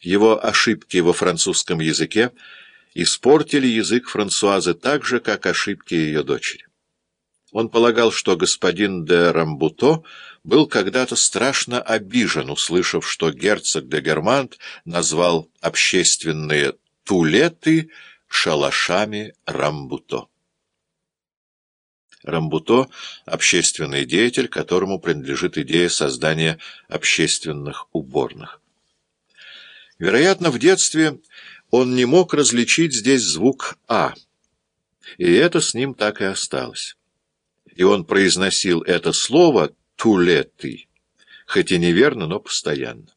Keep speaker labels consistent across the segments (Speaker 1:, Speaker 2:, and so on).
Speaker 1: Его ошибки во французском языке испортили язык Франсуазы так же, как ошибки ее дочери. Он полагал, что господин де Рамбуто был когда-то страшно обижен, услышав, что герцог де Германт назвал общественные тулеты шалашами Рамбуто. Рамбуто — общественный деятель, которому принадлежит идея создания общественных уборных. Вероятно, в детстве он не мог различить здесь звук «а», и это с ним так и осталось. И он произносил это слово «тулеты», хоть и неверно, но постоянно.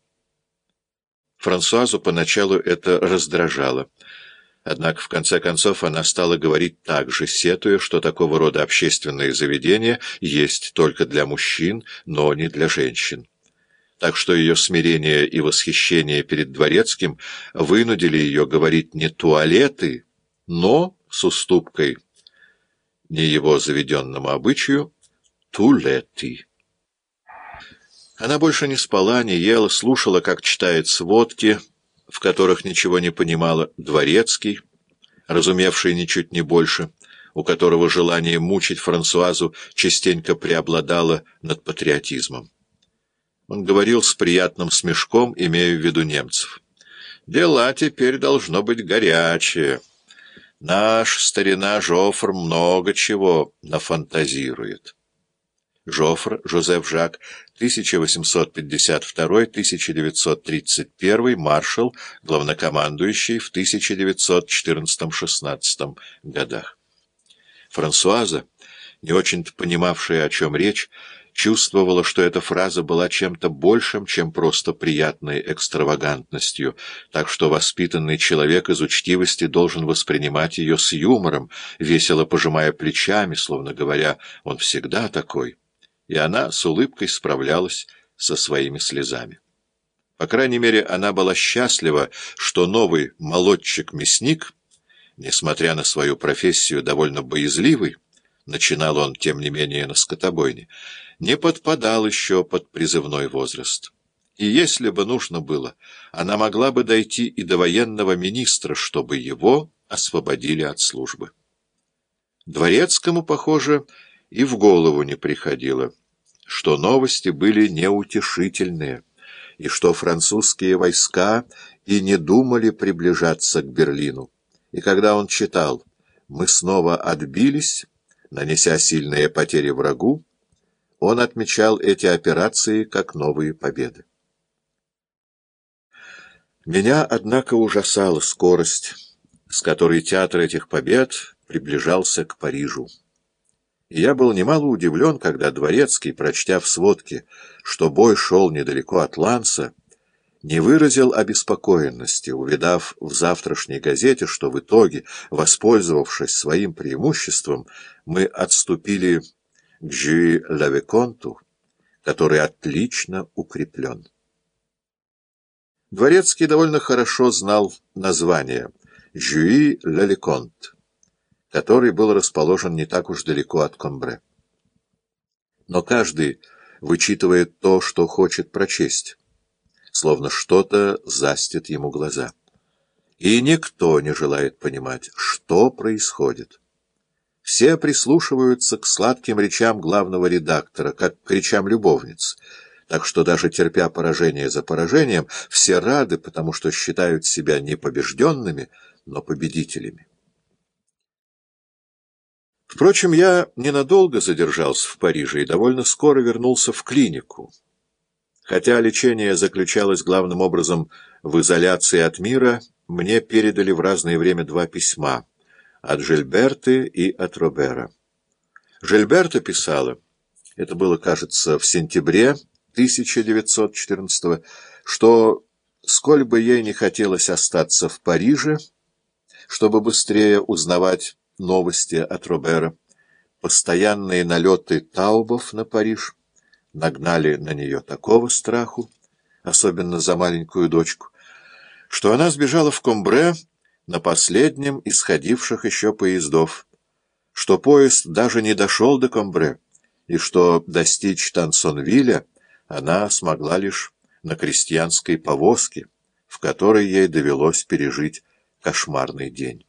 Speaker 1: Франсуазу поначалу это раздражало. Однако, в конце концов, она стала говорить так же, сетуя, что такого рода общественные заведения есть только для мужчин, но не для женщин. Так что ее смирение и восхищение перед дворецким вынудили ее говорить не туалеты, но с уступкой не его заведенному обычаю тулеты. Она больше не спала, не ела, слушала, как читает сводки, в которых ничего не понимала, дворецкий, разумевший ничуть не больше, у которого желание мучить Франсуазу частенько преобладало над патриотизмом. Он говорил с приятным смешком, имея в виду немцев. «Дела теперь должно быть горячие. Наш старина Жофр много чего нафантазирует». Жофр Жозеф Жак, 1852-1931, маршал, главнокомандующий в 1914-16 годах. Франсуаза, не очень-то понимавшая, о чем речь, чувствовала, что эта фраза была чем-то большим, чем просто приятной экстравагантностью, так что воспитанный человек из учтивости должен воспринимать ее с юмором, весело пожимая плечами, словно говоря, «он всегда такой» и она с улыбкой справлялась со своими слезами. По крайней мере, она была счастлива, что новый молодчик-мясник, несмотря на свою профессию довольно боязливый, начинал он, тем не менее, на скотобойне, не подпадал еще под призывной возраст. И если бы нужно было, она могла бы дойти и до военного министра, чтобы его освободили от службы. Дворецкому, похоже, и в голову не приходило, что новости были неутешительные, и что французские войска и не думали приближаться к Берлину. И когда он читал «Мы снова отбились», нанеся сильные потери врагу, он отмечал эти операции как новые победы. Меня, однако, ужасала скорость, с которой театр этих побед приближался к Парижу я был немало удивлен, когда Дворецкий, прочтя в сводке, что бой шел недалеко от Ланса, не выразил обеспокоенности, увидав в завтрашней газете, что в итоге, воспользовавшись своим преимуществом, мы отступили к Жюи-Лавеконту, который отлично укреплен. Дворецкий довольно хорошо знал название «Жюи-Лалеконт» который был расположен не так уж далеко от Комбре. Но каждый вычитывает то, что хочет прочесть, словно что-то застит ему глаза. И никто не желает понимать, что происходит. Все прислушиваются к сладким речам главного редактора, как к речам любовниц, так что даже терпя поражение за поражением, все рады, потому что считают себя не побежденными, но победителями. Впрочем, я ненадолго задержался в Париже и довольно скоро вернулся в клинику. Хотя лечение заключалось главным образом в изоляции от мира, мне передали в разное время два письма от Жильберты и от Робера. Жильберта писала, это было, кажется, в сентябре 1914 что, сколь бы ей не хотелось остаться в Париже, чтобы быстрее узнавать новости от Робера. Постоянные налеты таубов на Париж нагнали на нее такого страху, особенно за маленькую дочку, что она сбежала в Комбре на последнем исходивших еще поездов, что поезд даже не дошел до Комбре, и что достичь Тансонвилля она смогла лишь на крестьянской повозке, в которой ей довелось пережить кошмарный день.